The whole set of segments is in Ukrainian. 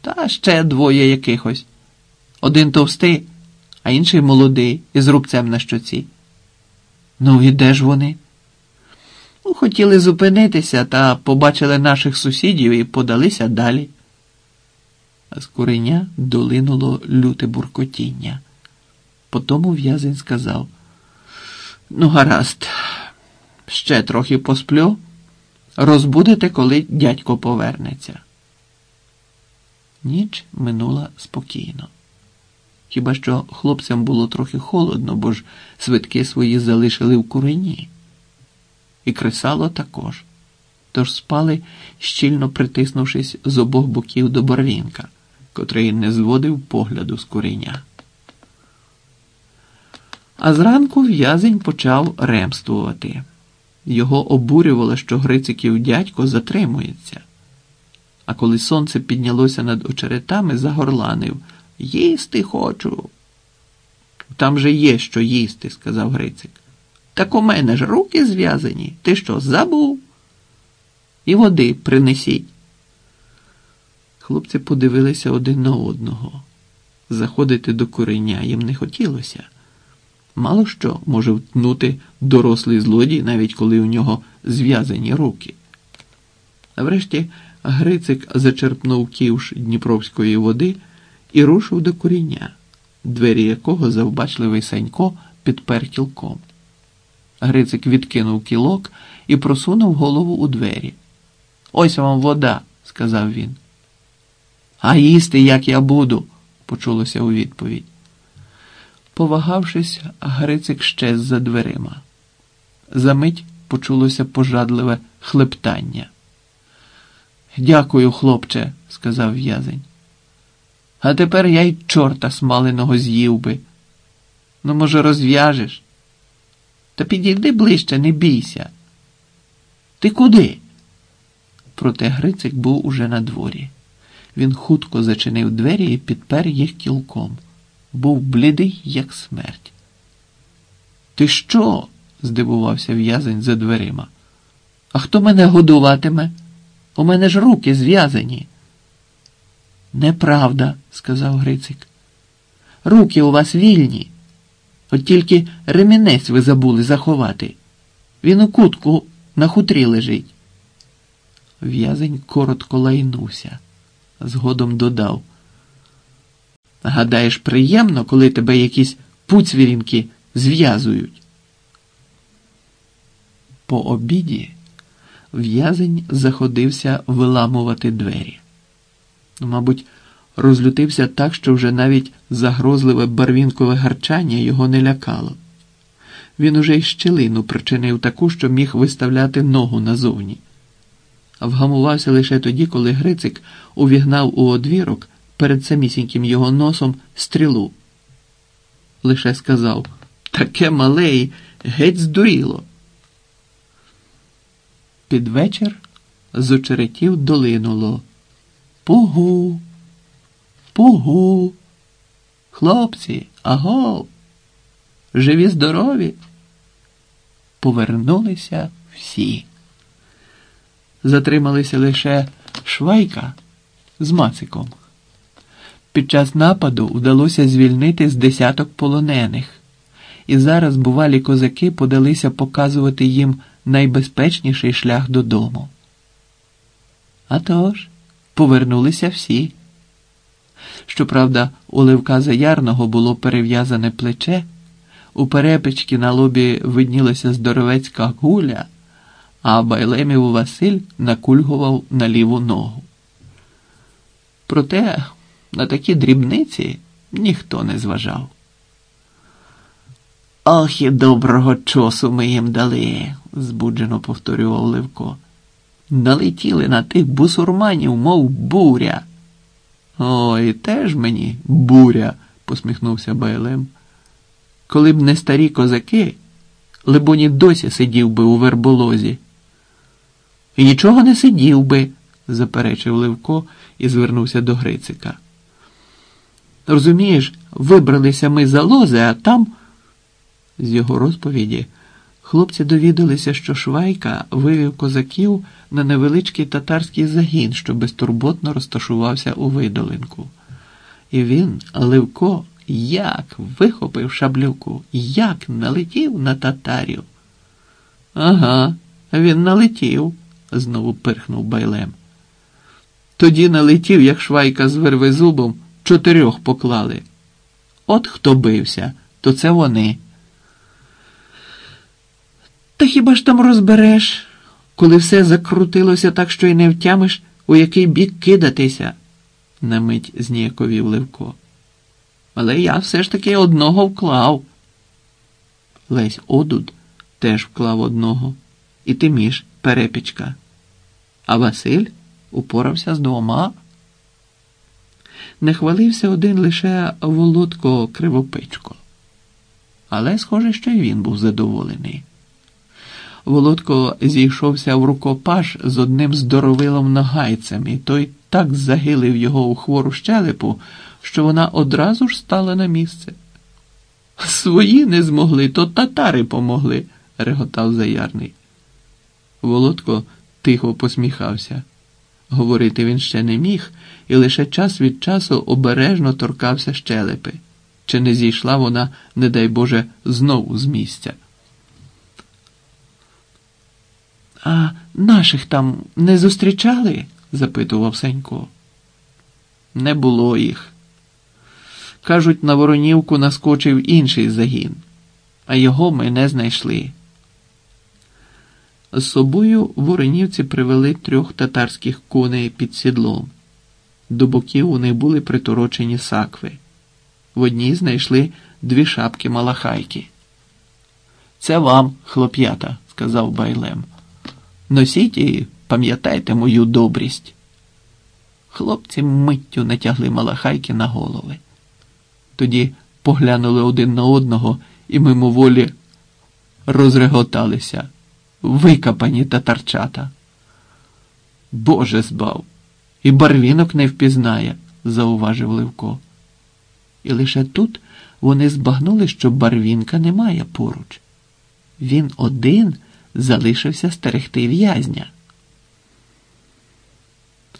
Та ще двоє якихось. Один товстий, а інший молодий, із рубцем на щоці. Ну і де ж вони? Ну, хотіли зупинитися та побачили наших сусідів і подалися далі. А з куреня долинуло люте буркотіння. Потому в'язень сказав: Ну, гаразд, ще трохи посплю, розбудете, коли дядько повернеться. Ніч минула спокійно. Хіба що хлопцям було трохи холодно, бо ж свитки свої залишили в курені. І кресало також. Тож спали, щільно притиснувшись з обох боків до барвінка, котрий не зводив погляду з куреня. А зранку в'язень почав ремствувати. Його обурювало, що Грициків дядько затримується. А коли сонце піднялося над очеретами, загорланив Їсти хочу. Там же є що їсти, сказав Грицик. Так у мене ж руки зв'язані. Ти що, забув? І води принесіть. Хлопці подивилися один на одного. Заходити до куреня їм не хотілося. Мало що може втнути дорослий злодій, навіть коли у нього зв'язані руки. А врешті Грицик зачерпнув ківш Дніпровської води і рушив до куріння, двері якого завбачливий Санько підпер кілком. Грицик відкинув кілок і просунув голову у двері. Ось вам вода, сказав він. А їсти, як я буду, почулося у відповідь. Повагавшись, Грицик щез за дверима. Замить почулося пожадливе хлептання. Дякую, хлопче, сказав в'язень. А тепер я й чорта смаленого з'їв би. Ну, може, розв'яжеш? Та підійди ближче, не бійся. Ти куди? Проте Грицик був уже на дворі. Він хутко зачинив двері і підпер їх кілком. Був блідий, як смерть. Ти що? здивувався в'язень за дверима. А хто мене годуватиме? У мене ж руки зв'язані. Неправда, сказав Грицик. Руки у вас вільні. От тільки ремінець ви забули заховати. Він у кутку на хутрі лежить. В'язень коротко лайнувся, згодом додав. Гадаєш, приємно, коли тебе якісь пуцвірінки зв'язують. По обіді в'язень заходився виламувати двері. Мабуть, розлютився так, що вже навіть загрозливе барвінкове гарчання його не лякало. Він уже й щелину причинив таку, що міг виставляти ногу назовні. Вгамувався лише тоді, коли Грицик увігнав у одвірок перед самісіньким його носом стрілу. Лише сказав таке мале й геть здуріло. Під вечір з очеретів долинуло. Пугу, пугу, хлопці, аго, живі здорові. Повернулися всі. Затрималися лише Швайка з Мациком. Під час нападу вдалося звільнити з десяток полонених, і зараз бувалі козаки подалися показувати їм найбезпечніший шлях додому. А тож, повернулися всі. Щоправда, у Левка Заярного було перев'язане плече, у перепечки на лобі виднілася здоровецька гуля, а Байлемів Василь накульгував на ліву ногу. Проте на такі дрібниці ніхто не зважав. Ох і доброго чосу ми їм дали, збуджено повторював Левко. Налетіли на тих бусурманів, мов буря. Ой, теж мені буря, посміхнувся Байлем. Коли б не старі козаки, либоні досі сидів би у верболозі. І нічого не сидів би, заперечив Левко і звернувся до Грицика. Розумієш, вибралися ми за лози, а там, з його розповіді, Хлопці довідалися, що Швайка вивів козаків на невеличкий татарський загін, що безтурботно розташувався у видолинку. І він, Левко, як вихопив шаблюку, як налетів на татарів. Ага, він налетів, знову пирхнув байлем. Тоді налетів, як швайка з вервезубом, чотирьох поклали. От хто бився, то це вони. Та хіба ж там розбереш, коли все закрутилося так, що й не втямиш, у який бік кидатися? на мить зніяковів Левко. Але я все ж таки одного вклав. Лесь Одуд теж вклав одного, і Тиміш перепічка. А Василь упорався з двома. Не хвалився один лише Володко Кривопичко. Але, схоже, що й він був задоволений. Володко зійшовся в рукопаш з одним здоровилом нагайцем, і той так загилив його у хвору щелепу, що вона одразу ж стала на місце. Свої не змогли, то татари помогли, реготав заярний. Володко тихо посміхався. Говорити він ще не міг, і лише час від часу обережно торкався щелепи. Чи не зійшла вона, не дай Боже, знову з місця. А наших там не зустрічали? запитував Сенько. Не було їх. Кажуть, на Воронівку наскочив інший загін, а його ми не знайшли. З собою воронівці привели трьох татарських коней під сідлом. До боків у них були приторочені сакви. В одній знайшли дві шапки малахайки. Це вам, хлоп'ята, сказав байлем. Носіть і пам'ятайте мою добрість. Хлопці миттю натягли малахайки на голови. Тоді поглянули один на одного і мимоволі розреготалися, викапані татарчата. Боже збав, і барвінок не впізнає, зауважив Левко. І лише тут вони збагнули, що барвінка немає поруч. Він один залишився стерегти в'язня.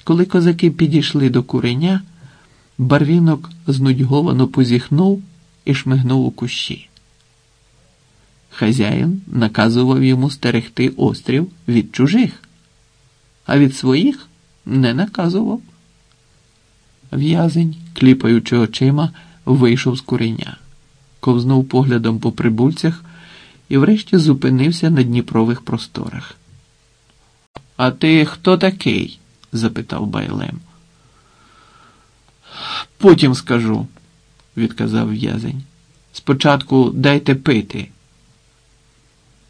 Коли козаки підійшли до куреня, барвінок знудьговано позіхнув і шмигнув у кущі. Хазяїн наказував йому стерегти острів від чужих, а від своїх не наказував. В'язень, кліпаючи очима, вийшов з куреня, ковзнув поглядом по прибульцях і врешті зупинився на Дніпрових просторах. А ти хто такий? запитав байлем. Потім скажу, відказав в'язень. Спочатку дайте пити.